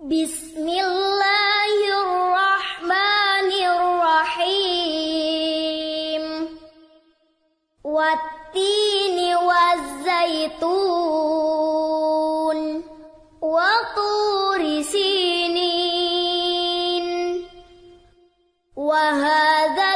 بسم الله الرحمن الرحيم والتين والزيتون وطور سينين وهذا